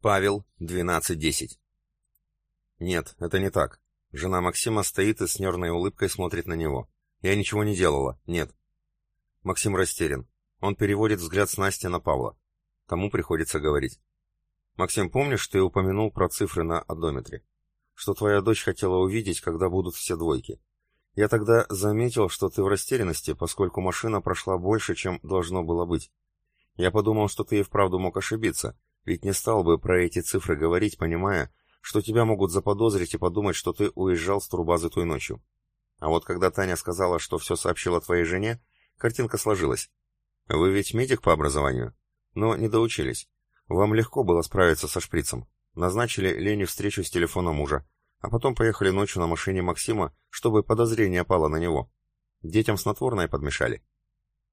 Павел, 12.10. Нет, это не так. Жена Максима стоит и с нервной улыбкой смотрит на него. Я ничего не делала, нет. Максим растерян. Он переводит взгляд с Насти на Павла. Тому приходится говорить. Максим, помнишь, ты упомянул про цифры на одометре? Что твоя дочь хотела увидеть, когда будут все двойки. Я тогда заметил, что ты в растерянности, поскольку машина прошла больше, чем должно было быть. Я подумал, что ты и вправду мог ошибиться, ведь не стал бы про эти цифры говорить, понимая, что тебя могут заподозрить и подумать, что ты уезжал с турбазы той ночью. А вот когда Таня сказала, что все сообщила твоей жене, картинка сложилась. Вы ведь медик по образованию? Но не доучились. Вам легко было справиться со шприцем. Назначили Лене встречу с телефона мужа, а потом поехали ночью на машине Максима, чтобы подозрение пало на него. Детям снотворное подмешали.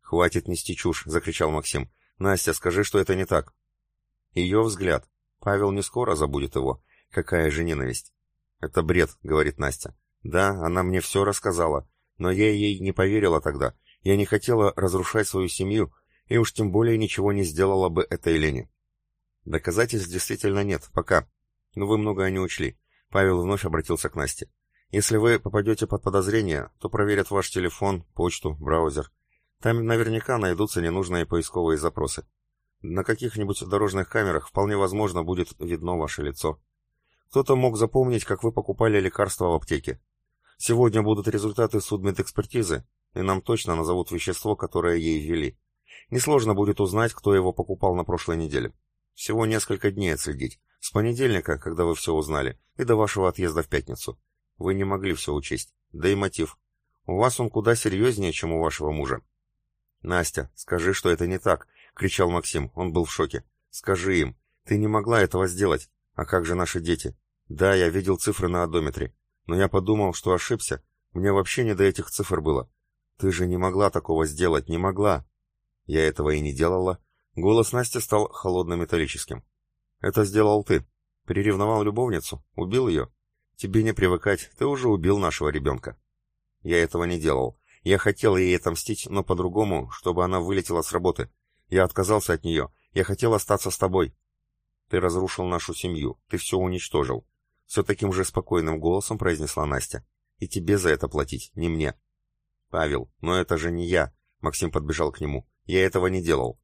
«Хватит нести чушь!» — закричал Максим. «Настя, скажи, что это не так!» Ее взгляд. Павел не скоро забудет его. Какая же ненависть. Это бред, говорит Настя. Да, она мне все рассказала, но я ей не поверила тогда. Я не хотела разрушать свою семью, и уж тем более ничего не сделала бы этой Лене. Доказательств действительно нет, пока. Но вы многое не учли. Павел вновь обратился к Насте. Если вы попадете под подозрение, то проверят ваш телефон, почту, браузер. Там наверняка найдутся ненужные поисковые запросы. На каких-нибудь дорожных камерах вполне возможно будет видно ваше лицо. Кто-то мог запомнить, как вы покупали лекарства в аптеке. Сегодня будут результаты судмедэкспертизы, и нам точно назовут вещество, которое ей ввели. Несложно будет узнать, кто его покупал на прошлой неделе. Всего несколько дней отследить. С понедельника, когда вы все узнали, и до вашего отъезда в пятницу. Вы не могли все учесть. Да и мотив. У вас он куда серьезнее, чем у вашего мужа. Настя, скажи, что это не так, — кричал Максим. Он был в шоке. «Скажи им. Ты не могла этого сделать. А как же наши дети? Да, я видел цифры на одометре. Но я подумал, что ошибся. Мне вообще не до этих цифр было. Ты же не могла такого сделать, не могла. Я этого и не делала. Голос Насти стал холодно-металлическим. Это сделал ты. Приревновал любовницу, убил ее. Тебе не привыкать, ты уже убил нашего ребенка. Я этого не делал. Я хотел ей отомстить, но по-другому, чтобы она вылетела с работы. Я отказался от нее. Я хотел остаться с тобой. Ты разрушил нашу семью. Ты все уничтожил. Все таким же спокойным голосом произнесла Настя. И тебе за это платить, не мне. Павел, но это же не я. Максим подбежал к нему. Я этого не делал.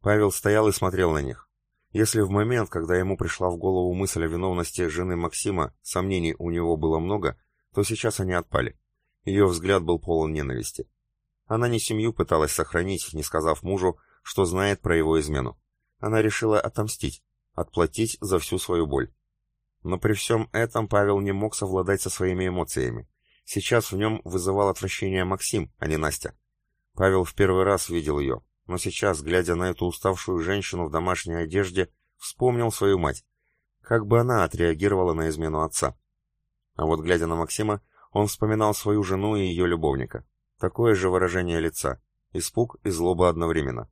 Павел стоял и смотрел на них. Если в момент, когда ему пришла в голову мысль о виновности жены Максима, сомнений у него было много, то сейчас они отпали. Ее взгляд был полон ненависти. Она не семью пыталась сохранить, не сказав мужу, что знает про его измену. Она решила отомстить, отплатить за всю свою боль. Но при всем этом Павел не мог совладать со своими эмоциями. Сейчас в нем вызывал отвращение Максим, а не Настя. Павел в первый раз видел ее, но сейчас, глядя на эту уставшую женщину в домашней одежде, вспомнил свою мать. Как бы она отреагировала на измену отца? А вот глядя на Максима, он вспоминал свою жену и ее любовника. Такое же выражение лица. Испуг и злоба одновременно.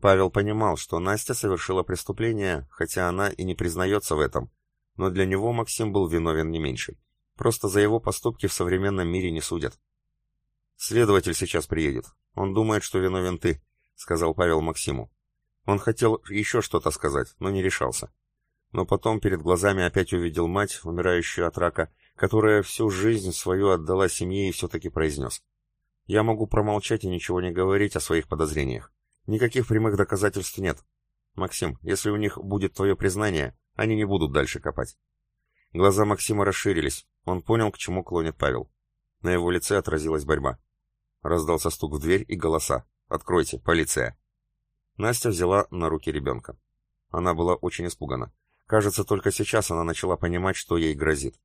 Павел понимал, что Настя совершила преступление, хотя она и не признается в этом. Но для него Максим был виновен не меньше. Просто за его поступки в современном мире не судят. «Следователь сейчас приедет. Он думает, что виновен ты», — сказал Павел Максиму. Он хотел еще что-то сказать, но не решался. Но потом перед глазами опять увидел мать, умирающую от рака, которая всю жизнь свою отдала семье и все-таки произнес. Я могу промолчать и ничего не говорить о своих подозрениях. Никаких прямых доказательств нет. Максим, если у них будет твое признание, они не будут дальше копать. Глаза Максима расширились. Он понял, к чему клонит Павел. На его лице отразилась борьба. Раздался стук в дверь и голоса. «Откройте, полиция!» Настя взяла на руки ребенка. Она была очень испугана. Кажется, только сейчас она начала понимать, что ей грозит.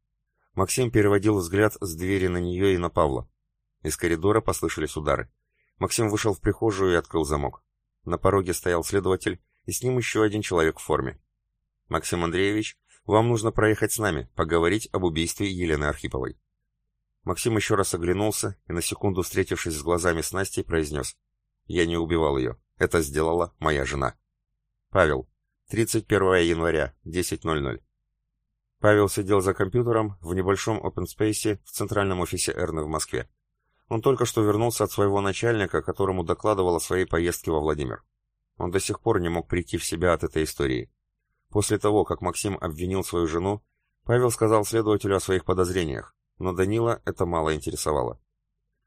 Максим переводил взгляд с двери на нее и на Павла. Из коридора послышались удары. Максим вышел в прихожую и открыл замок. На пороге стоял следователь, и с ним еще один человек в форме. «Максим Андреевич, вам нужно проехать с нами, поговорить об убийстве Елены Архиповой». Максим еще раз оглянулся и, на секунду встретившись с глазами с Настей, произнес. «Я не убивал ее. Это сделала моя жена». Павел. 31 января, 10.00. Павел сидел за компьютером в небольшом open space в центральном офисе Эрны в Москве. Он только что вернулся от своего начальника, которому докладывал о своей поездке во Владимир. Он до сих пор не мог прийти в себя от этой истории. После того, как Максим обвинил свою жену, Павел сказал следователю о своих подозрениях, но Данила это мало интересовало.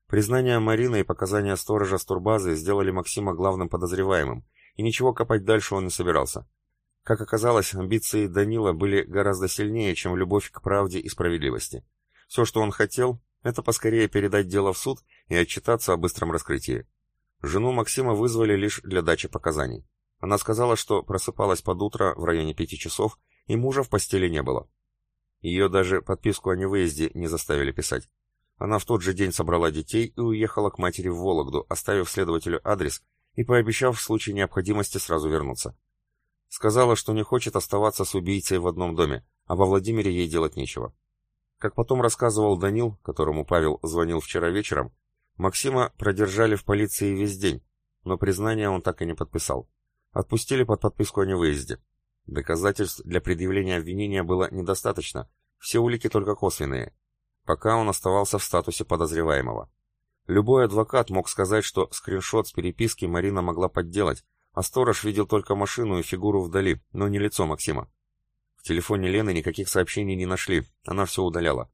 Признание Марины и показания сторожа с турбазы сделали Максима главным подозреваемым, и ничего копать дальше он не собирался. Как оказалось, амбиции Данила были гораздо сильнее, чем любовь к правде и справедливости. Все, что он хотел, это поскорее передать дело в суд и отчитаться о быстром раскрытии. Жену Максима вызвали лишь для дачи показаний. Она сказала, что просыпалась под утро в районе пяти часов, и мужа в постели не было. Ее даже подписку о невыезде не заставили писать. Она в тот же день собрала детей и уехала к матери в Вологду, оставив следователю адрес и пообещав в случае необходимости сразу вернуться. Сказала, что не хочет оставаться с убийцей в одном доме, а во Владимире ей делать нечего. Как потом рассказывал Данил, которому Павел звонил вчера вечером, Максима продержали в полиции весь день, но признание он так и не подписал. Отпустили под подписку о невыезде. Доказательств для предъявления обвинения было недостаточно, все улики только косвенные. Пока он оставался в статусе подозреваемого. Любой адвокат мог сказать, что скриншот с переписки Марина могла подделать, а сторож видел только машину и фигуру вдали, но не лицо Максима. В телефоне Лены никаких сообщений не нашли, она все удаляла.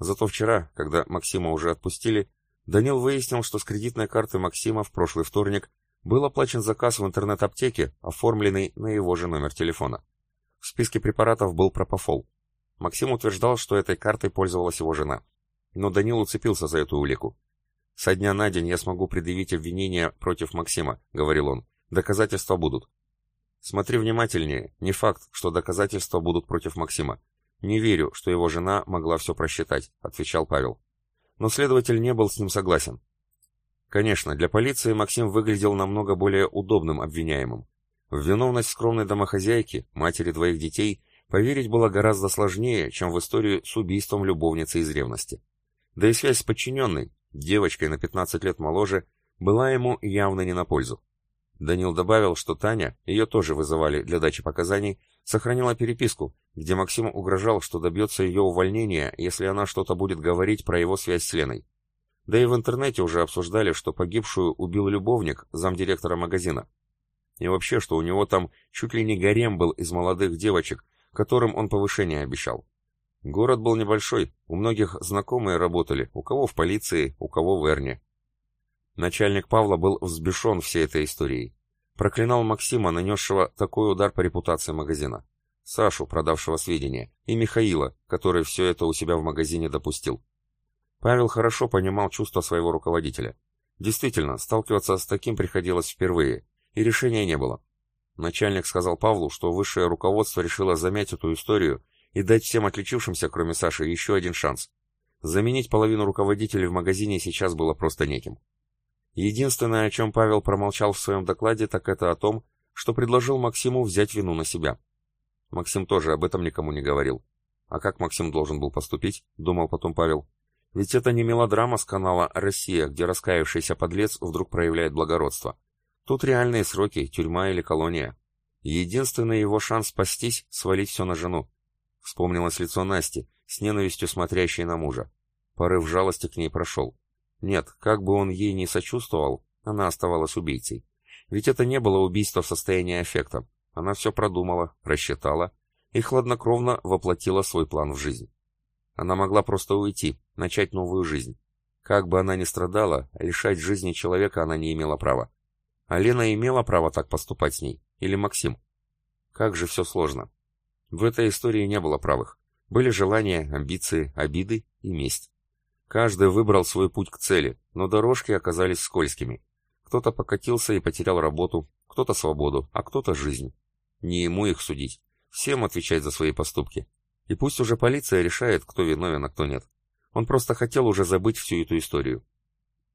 Зато вчера, когда Максима уже отпустили, Данил выяснил, что с кредитной карты Максима в прошлый вторник был оплачен заказ в интернет-аптеке, оформленный на его же номер телефона. В списке препаратов был пропофол. Максим утверждал, что этой картой пользовалась его жена. Но Данил уцепился за эту улику. «Со дня на день я смогу предъявить обвинение против Максима», — говорил он. «Доказательства будут». «Смотри внимательнее. Не факт, что доказательства будут против Максима. Не верю, что его жена могла все просчитать», — отвечал Павел. Но следователь не был с ним согласен. Конечно, для полиции Максим выглядел намного более удобным обвиняемым. В виновность скромной домохозяйки, матери двоих детей, поверить было гораздо сложнее, чем в историю с убийством любовницы из ревности. Да и связь с подчиненной, девочкой на 15 лет моложе, была ему явно не на пользу. Данил добавил, что Таня, ее тоже вызывали для дачи показаний, сохранила переписку, где Максим угрожал, что добьется ее увольнения, если она что-то будет говорить про его связь с Леной. Да и в интернете уже обсуждали, что погибшую убил любовник, замдиректора магазина. И вообще, что у него там чуть ли не гарем был из молодых девочек, которым он повышение обещал. Город был небольшой, у многих знакомые работали, у кого в полиции, у кого в Эрне. Начальник Павла был взбешен всей этой историей. Проклинал Максима, нанесшего такой удар по репутации магазина. Сашу, продавшего сведения, и Михаила, который все это у себя в магазине допустил. Павел хорошо понимал чувства своего руководителя. Действительно, сталкиваться с таким приходилось впервые, и решения не было. Начальник сказал Павлу, что высшее руководство решило замять эту историю и дать всем отличившимся, кроме Саши, еще один шанс. Заменить половину руководителей в магазине сейчас было просто неким. Единственное, о чем Павел промолчал в своем докладе, так это о том, что предложил Максиму взять вину на себя. Максим тоже об этом никому не говорил. А как Максим должен был поступить, думал потом Павел. Ведь это не мелодрама с канала «Россия», где раскаявшийся подлец вдруг проявляет благородство. Тут реальные сроки, тюрьма или колония. Единственный его шанс спастись — свалить все на жену. Вспомнилось лицо Насти, с ненавистью смотрящей на мужа. Порыв жалости к ней прошел. Нет, как бы он ей не сочувствовал, она оставалась убийцей. Ведь это не было убийство в состоянии аффекта. Она все продумала, рассчитала и хладнокровно воплотила свой план в жизнь. Она могла просто уйти, начать новую жизнь. Как бы она ни страдала, лишать жизни человека она не имела права. А Лена имела право так поступать с ней? Или Максим? Как же все сложно. В этой истории не было правых. Были желания, амбиции, обиды и месть. Каждый выбрал свой путь к цели, но дорожки оказались скользкими. Кто-то покатился и потерял работу, кто-то свободу, а кто-то жизнь. Не ему их судить. Всем отвечать за свои поступки. И пусть уже полиция решает, кто виновен, а кто нет. Он просто хотел уже забыть всю эту историю.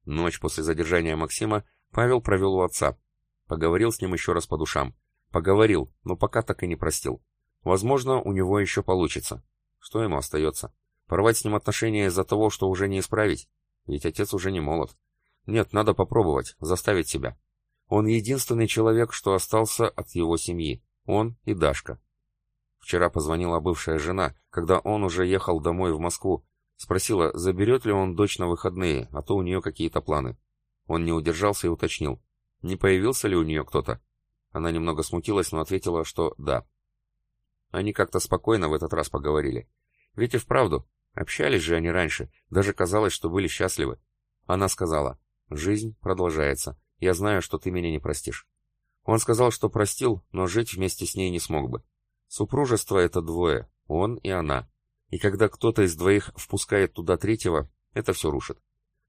Ночь после задержания Максима Павел провел у отца. Поговорил с ним еще раз по душам. Поговорил, но пока так и не простил. Возможно, у него еще получится. Что ему остается? Порвать с ним отношения из-за того, что уже не исправить? Ведь отец уже не молод. Нет, надо попробовать, заставить себя. Он единственный человек, что остался от его семьи. Он и Дашка. Вчера позвонила бывшая жена, когда он уже ехал домой в Москву. Спросила, заберет ли он дочь на выходные, а то у нее какие-то планы. Он не удержался и уточнил. Не появился ли у нее кто-то? Она немного смутилась, но ответила, что да. Они как-то спокойно в этот раз поговорили. Ведь и вправду, общались же они раньше, даже казалось, что были счастливы. Она сказала, «Жизнь продолжается. Я знаю, что ты меня не простишь». Он сказал, что простил, но жить вместе с ней не смог бы. Супружество — это двое, он и она. И когда кто-то из двоих впускает туда третьего, это все рушит.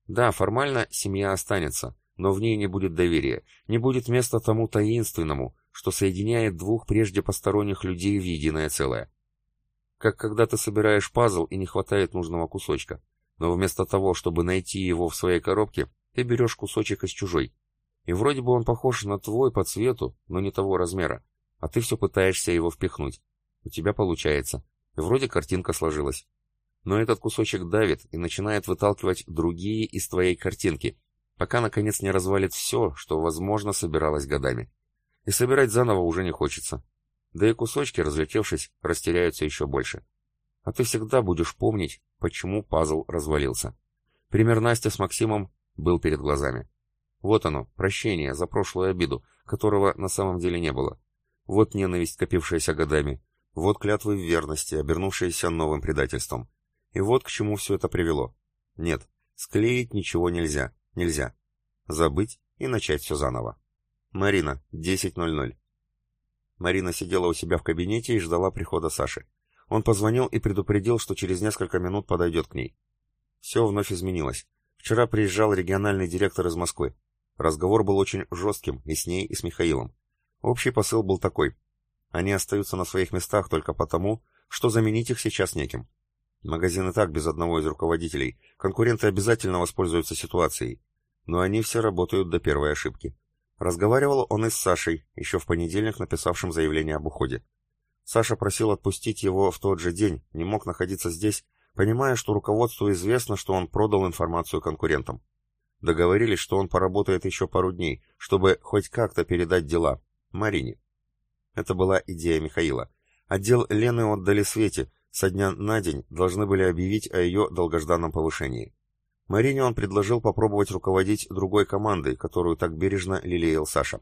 Да, формально семья останется, но в ней не будет доверия, не будет места тому таинственному, что соединяет двух прежде посторонних людей в единое целое. Как когда ты собираешь пазл и не хватает нужного кусочка, но вместо того, чтобы найти его в своей коробке, ты берешь кусочек из чужой. И вроде бы он похож на твой по цвету, но не того размера, а ты все пытаешься его впихнуть. У тебя получается. И вроде картинка сложилась. Но этот кусочек давит и начинает выталкивать другие из твоей картинки, пока наконец не развалит все, что, возможно, собиралось годами. И собирать заново уже не хочется. Да и кусочки, разлетевшись, растеряются еще больше. А ты всегда будешь помнить, почему пазл развалился. Пример Насти с Максимом был перед глазами. Вот оно, прощение за прошлую обиду, которого на самом деле не было. Вот ненависть, копившаяся годами. Вот клятвы в верности, обернувшиеся новым предательством. И вот к чему все это привело. Нет, склеить ничего нельзя. Нельзя. Забыть и начать все заново. Марина, 10.00. Марина сидела у себя в кабинете и ждала прихода Саши. Он позвонил и предупредил, что через несколько минут подойдет к ней. Все вновь изменилось. Вчера приезжал региональный директор из Москвы. Разговор был очень жестким и с ней, и с Михаилом. Общий посыл был такой. Они остаются на своих местах только потому, что заменить их сейчас неким. Магазин и так без одного из руководителей. Конкуренты обязательно воспользуются ситуацией. Но они все работают до первой ошибки. Разговаривал он и с Сашей, еще в понедельник написавшим заявление об уходе. Саша просил отпустить его в тот же день, не мог находиться здесь, понимая, что руководству известно, что он продал информацию конкурентам. Договорились, что он поработает еще пару дней, чтобы хоть как-то передать дела Марине. Это была идея Михаила. Отдел Лены отдали Свете, со дня на день должны были объявить о ее долгожданном повышении. Марине он предложил попробовать руководить другой командой, которую так бережно лелеял Саша.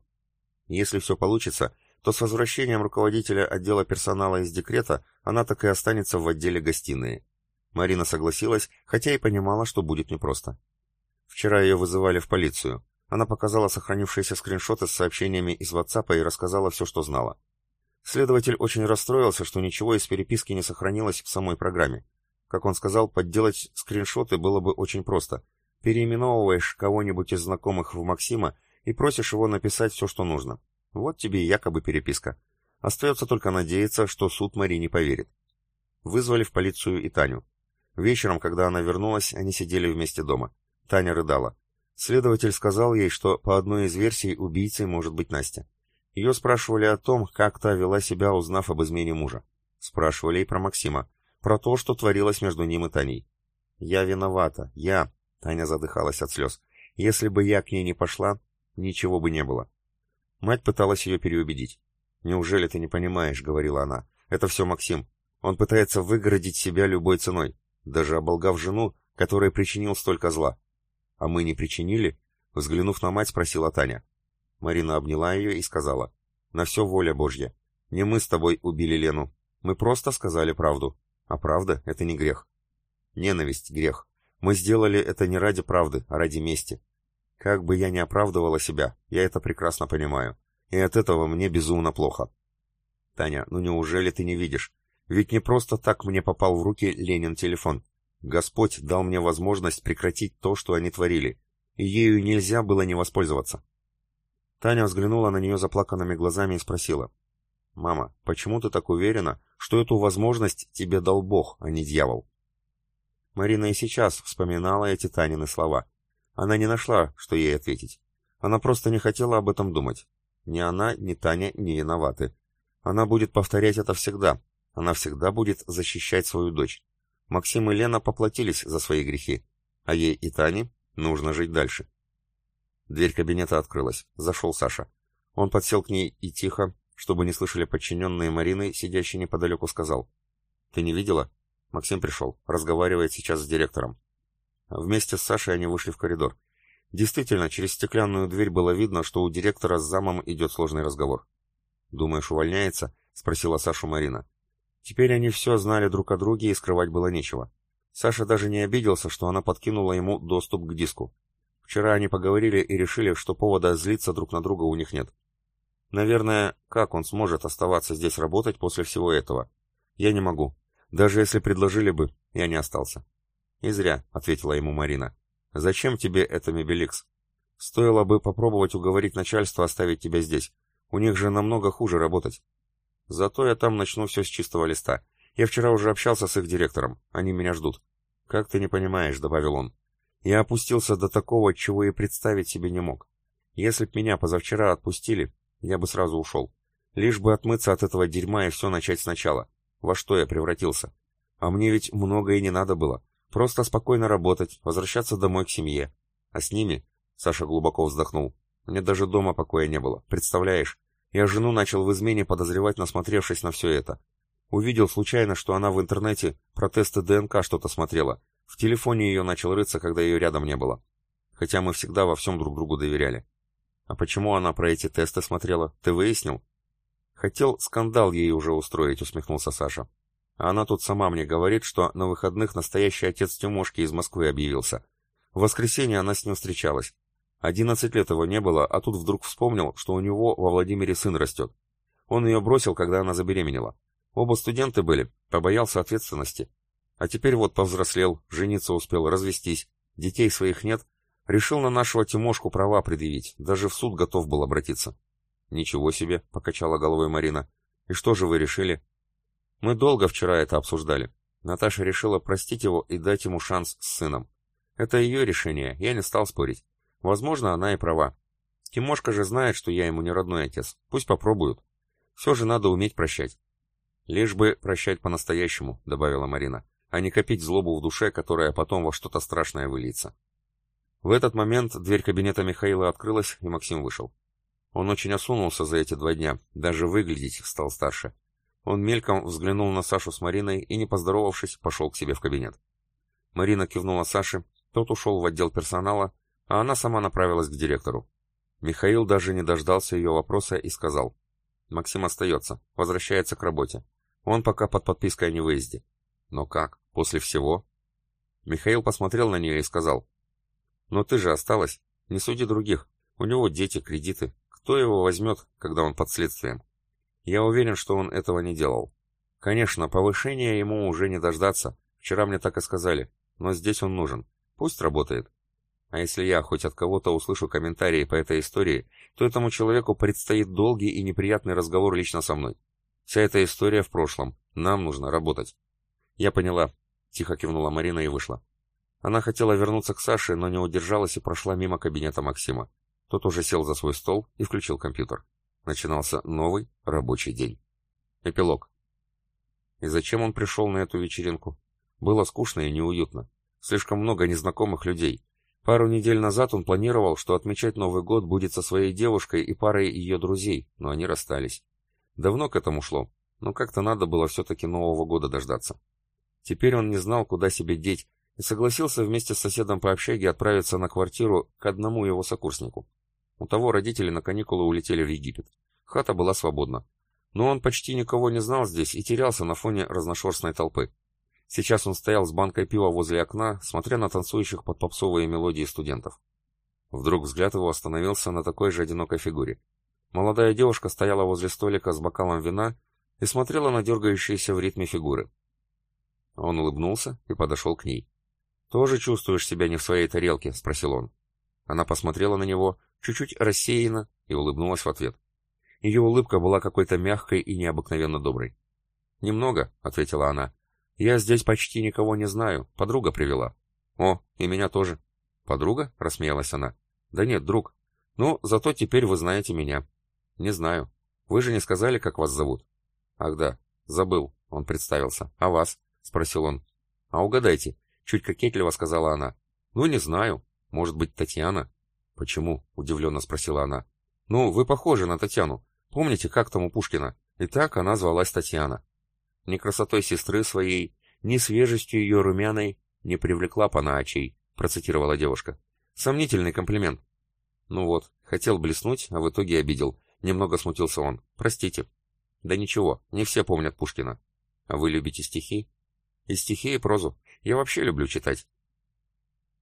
Если все получится, то с возвращением руководителя отдела персонала из декрета она так и останется в отделе гостиные. Марина согласилась, хотя и понимала, что будет непросто. Вчера ее вызывали в полицию. Она показала сохранившиеся скриншоты с сообщениями из WhatsApp и рассказала все, что знала. Следователь очень расстроился, что ничего из переписки не сохранилось в самой программе. Как он сказал, подделать скриншоты было бы очень просто. Переименовываешь кого-нибудь из знакомых в Максима и просишь его написать все, что нужно. Вот тебе и якобы переписка. Остается только надеяться, что суд Мари не поверит. Вызвали в полицию и Таню. Вечером, когда она вернулась, они сидели вместе дома. Таня рыдала. Следователь сказал ей, что по одной из версий убийцей может быть Настя. Ее спрашивали о том, как та вела себя, узнав об измене мужа. Спрашивали и про Максима про то, что творилось между ним и Таней. «Я виновата, я...» — Таня задыхалась от слез. «Если бы я к ней не пошла, ничего бы не было». Мать пыталась ее переубедить. «Неужели ты не понимаешь?» — говорила она. «Это все Максим. Он пытается выгородить себя любой ценой, даже оболгав жену, которой причинил столько зла». «А мы не причинили?» — взглянув на мать, спросила Таня. Марина обняла ее и сказала. «На все воля Божья. Не мы с тобой убили Лену. Мы просто сказали правду. А правда — это не грех. Ненависть — грех. Мы сделали это не ради правды, а ради мести. Как бы я ни оправдывала себя, я это прекрасно понимаю. И от этого мне безумно плохо. Таня, ну неужели ты не видишь? Ведь не просто так мне попал в руки Ленин телефон. Господь дал мне возможность прекратить то, что они творили. И ею нельзя было не воспользоваться. Таня взглянула на нее заплаканными глазами и спросила. «Мама, почему ты так уверена, что эту возможность тебе дал Бог, а не дьявол?» Марина и сейчас вспоминала эти Танины слова. Она не нашла, что ей ответить. Она просто не хотела об этом думать. Ни она, ни Таня не виноваты. Она будет повторять это всегда. Она всегда будет защищать свою дочь. Максим и Лена поплатились за свои грехи. А ей и Тане нужно жить дальше. Дверь кабинета открылась. Зашел Саша. Он подсел к ней и тихо, чтобы не слышали подчиненные Марины, сидящие неподалеку, сказал. «Ты не видела?» Максим пришел. Разговаривает сейчас с директором. Вместе с Сашей они вышли в коридор. Действительно, через стеклянную дверь было видно, что у директора с замом идет сложный разговор. «Думаешь, увольняется?» — спросила Сашу Марина. Теперь они все знали друг о друге и скрывать было нечего. Саша даже не обиделся, что она подкинула ему доступ к диску. Вчера они поговорили и решили, что повода злиться друг на друга у них нет. Наверное, как он сможет оставаться здесь работать после всего этого? Я не могу. Даже если предложили бы, я не остался. И зря, ответила ему Марина. Зачем тебе это Мебеликс? Стоило бы попробовать уговорить начальство оставить тебя здесь. У них же намного хуже работать. Зато я там начну все с чистого листа. Я вчера уже общался с их директором. Они меня ждут. Как ты не понимаешь, добавил он. Я опустился до такого, чего и представить себе не мог. Если б меня позавчера отпустили, я бы сразу ушел. Лишь бы отмыться от этого дерьма и все начать сначала. Во что я превратился? А мне ведь многое не надо было. Просто спокойно работать, возвращаться домой к семье. А с ними... Саша глубоко вздохнул. Мне даже дома покоя не было. Представляешь? Я жену начал в измене подозревать, насмотревшись на все это. Увидел случайно, что она в интернете про тесты ДНК что-то смотрела. В телефоне ее начал рыться, когда ее рядом не было. Хотя мы всегда во всем друг другу доверяли. А почему она про эти тесты смотрела? Ты выяснил? Хотел скандал ей уже устроить, усмехнулся Саша. А она тут сама мне говорит, что на выходных настоящий отец Тимошки из Москвы объявился. В воскресенье она с ним встречалась. Одиннадцать лет его не было, а тут вдруг вспомнил, что у него во Владимире сын растет. Он ее бросил, когда она забеременела. Оба студенты были, побоялся ответственности. А теперь вот повзрослел, жениться успел, развестись. Детей своих нет. Решил на нашего Тимошку права предъявить, даже в суд готов был обратиться. «Ничего себе», — покачала головой Марина. «И что же вы решили?» «Мы долго вчера это обсуждали. Наташа решила простить его и дать ему шанс с сыном. Это ее решение, я не стал спорить. Возможно, она и права. Тимошка же знает, что я ему не родной отец. Пусть попробуют. Все же надо уметь прощать. Лишь бы прощать по-настоящему, добавила Марина, а не копить злобу в душе, которая потом во что-то страшное выльется. В этот момент дверь кабинета Михаила открылась, и Максим вышел. Он очень осунулся за эти два дня, даже выглядеть стал старше. Он мельком взглянул на Сашу с Мариной и, не поздоровавшись, пошел к себе в кабинет. Марина кивнула Саше, тот ушел в отдел персонала, а она сама направилась к директору. Михаил даже не дождался ее вопроса и сказал. «Максим остается, возвращается к работе. Он пока под подпиской о невыезде». «Но как? После всего?» Михаил посмотрел на нее и сказал. «Но ты же осталась. Не суди других. У него дети, кредиты. Кто его возьмет, когда он под следствием? Я уверен, что он этого не делал. Конечно, повышения ему уже не дождаться. Вчера мне так и сказали. Но здесь он нужен. Пусть работает. А если я хоть от кого-то услышу комментарии по этой истории, то этому человеку предстоит долгий и неприятный разговор лично со мной. Вся эта история в прошлом. Нам нужно работать. Я поняла. Тихо кивнула Марина и вышла. Она хотела вернуться к Саше, но не удержалась и прошла мимо кабинета Максима. Тот уже сел за свой стол и включил компьютер. Начинался новый рабочий день. Эпилог. И зачем он пришел на эту вечеринку? Было скучно и неуютно. Слишком много незнакомых людей, Пару недель назад он планировал, что отмечать Новый год будет со своей девушкой и парой ее друзей, но они расстались. Давно к этому шло, но как-то надо было все-таки Нового года дождаться. Теперь он не знал, куда себе деть, и согласился вместе с соседом по общаге отправиться на квартиру к одному его сокурснику. У того родители на каникулы улетели в Египет. Хата была свободна. Но он почти никого не знал здесь и терялся на фоне разношерстной толпы. Сейчас он стоял с банкой пива возле окна, смотря на танцующих под попсовые мелодии студентов. Вдруг взгляд его остановился на такой же одинокой фигуре. Молодая девушка стояла возле столика с бокалом вина и смотрела на дергающиеся в ритме фигуры. Он улыбнулся и подошел к ней. «Тоже чувствуешь себя не в своей тарелке?» — спросил он. Она посмотрела на него, чуть-чуть рассеянно, и улыбнулась в ответ. Ее улыбка была какой-то мягкой и необыкновенно доброй. «Немного», — ответила она, я здесь почти никого не знаю, подруга привела. О, и меня тоже. Подруга? Рассмеялась она. Да нет, друг. Ну, зато теперь вы знаете меня. Не знаю. Вы же не сказали, как вас зовут? Ах да, забыл. Он представился. А вас? Спросил он. А угадайте. Чуть кокетливо сказала она. Ну, не знаю. Может быть, Татьяна? Почему? Удивленно спросила она. Ну, вы похожи на Татьяну. Помните, как там у Пушкина? И так она звалась Татьяна. Ни красотой сестры своей, ни свежестью ее румяной не привлекла панаачей, процитировала девушка. Сомнительный комплимент. Ну вот, хотел блеснуть, а в итоге обидел. Немного смутился он. Простите. Да ничего, не все помнят Пушкина. А вы любите стихи? И стихи, и прозу. Я вообще люблю читать.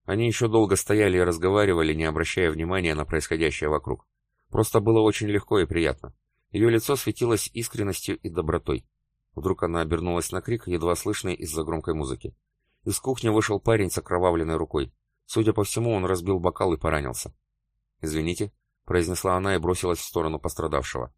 Они еще долго стояли и разговаривали, не обращая внимания на происходящее вокруг. Просто было очень легко и приятно. Ее лицо светилось искренностью и добротой. Вдруг она обернулась на крик, едва слышный из-за громкой музыки. Из кухни вышел парень с окровавленной рукой. Судя по всему, он разбил бокал и поранился. «Извините», — произнесла она и бросилась в сторону пострадавшего.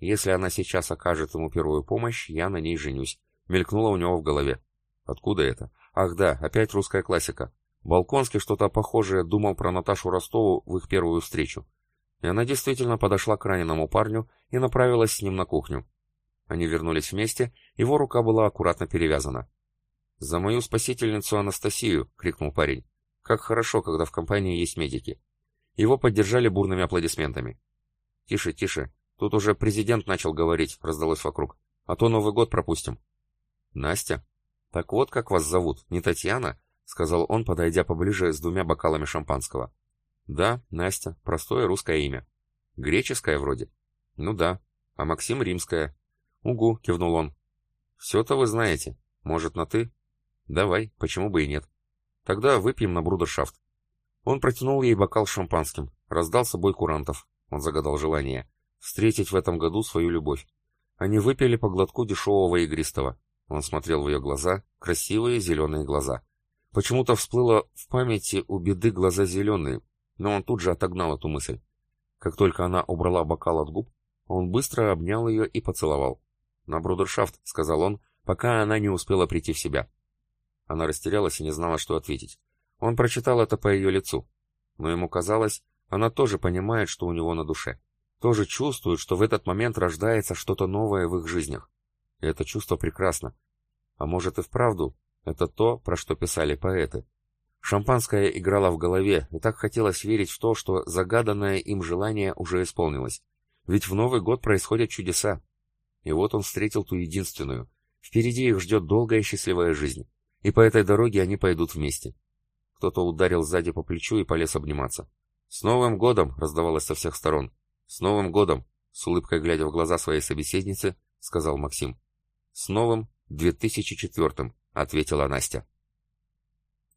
«Если она сейчас окажет ему первую помощь, я на ней женюсь», — мелькнуло у него в голове. «Откуда это? Ах да, опять русская классика. Балконский что-то похожее думал про Наташу Ростову в их первую встречу. И она действительно подошла к раненому парню и направилась с ним на кухню. Они вернулись вместе, его рука была аккуратно перевязана. «За мою спасительницу Анастасию!» — крикнул парень. «Как хорошо, когда в компании есть медики!» Его поддержали бурными аплодисментами. «Тише, тише! Тут уже президент начал говорить», — раздалось вокруг. «А то Новый год пропустим». «Настя? Так вот, как вас зовут, не Татьяна?» — сказал он, подойдя поближе с двумя бокалами шампанского. «Да, Настя, простое русское имя. Греческое вроде?» «Ну да. А Максим римское». «Угу», — кивнул он. «Все-то вы знаете. Может, на «ты»?» «Давай, почему бы и нет?» «Тогда выпьем на брудершафт». Он протянул ей бокал шампанским, раздал собой курантов. Он загадал желание. Встретить в этом году свою любовь. Они выпили по глотку дешевого игристого. Он смотрел в ее глаза, красивые зеленые глаза. Почему-то всплыло в памяти у беды глаза зеленые, но он тут же отогнал эту мысль. Как только она убрала бокал от губ, он быстро обнял ее и поцеловал. «На брудершафт», — сказал он, пока она не успела прийти в себя. Она растерялась и не знала, что ответить. Он прочитал это по ее лицу. Но ему казалось, она тоже понимает, что у него на душе. Тоже чувствует, что в этот момент рождается что-то новое в их жизнях. Это чувство прекрасно. А может и вправду, это то, про что писали поэты. Шампанское играло в голове, и так хотелось верить в то, что загаданное им желание уже исполнилось. Ведь в Новый год происходят чудеса. И вот он встретил ту единственную. Впереди их ждет долгая счастливая жизнь. И по этой дороге они пойдут вместе. Кто-то ударил сзади по плечу и полез обниматься. «С Новым годом!» — раздавалось со всех сторон. «С Новым годом!» — с улыбкой глядя в глаза своей собеседницы, сказал Максим. «С новым 2004-м!» — ответила Настя.